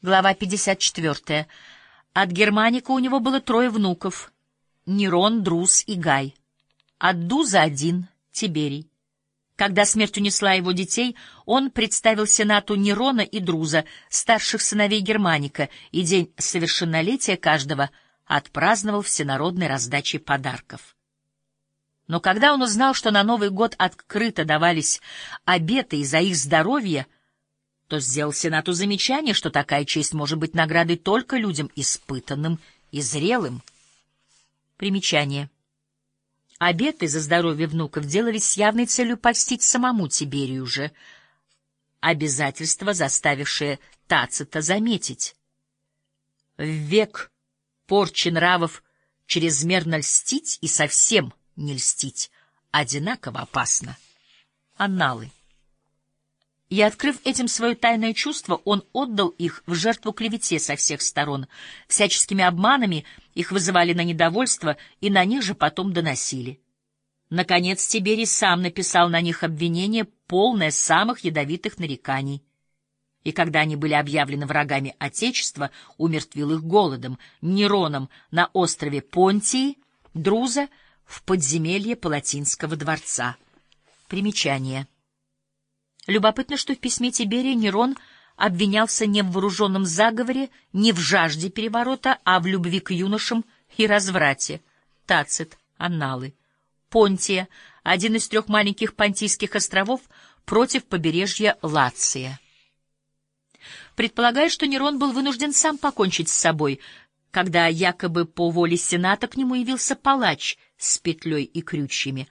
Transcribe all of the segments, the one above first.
Глава 54. От Германика у него было трое внуков — Нерон, Друз и Гай. От Дуза один — Тиберий. Когда смерть унесла его детей, он представил Сенату Нерона и Друза, старших сыновей Германика, и день совершеннолетия каждого отпраздновал всенародной раздачей подарков. Но когда он узнал, что на Новый год открыто давались обеты из-за их здоровья — то сделал Сенату замечание, что такая честь может быть наградой только людям испытанным и зрелым. Примечание. Обеты за здоровье внуков делались с явной целью польстить самому Тиберию же, обязательство, заставившее Тацита заметить. В век порчи нравов чрезмерно льстить и совсем не льстить одинаково опасно. Анналы. И, открыв этим свое тайное чувство, он отдал их в жертву клевете со всех сторон. Всяческими обманами их вызывали на недовольство, и на них же потом доносили. Наконец Тиберий сам написал на них обвинение, полное самых ядовитых нареканий. И когда они были объявлены врагами Отечества, умертвил их голодом, Нероном на острове Понтии, Друза в подземелье Палатинского дворца. Примечание. Любопытно, что в письме Тиберия Нерон обвинялся не в вооруженном заговоре, не в жажде переворота, а в любви к юношам и разврате. Тацит, Анналы. Понтия, один из трех маленьких понтийских островов против побережья Лация. Предполагает, что Нерон был вынужден сам покончить с собой, когда якобы по воле Сената к нему явился палач с петлей и крючьями,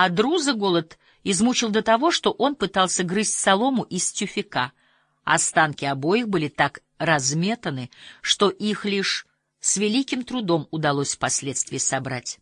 а Друза голод измучил до того, что он пытался грызть солому из тюфяка. Останки обоих были так разметаны, что их лишь с великим трудом удалось впоследствии собрать.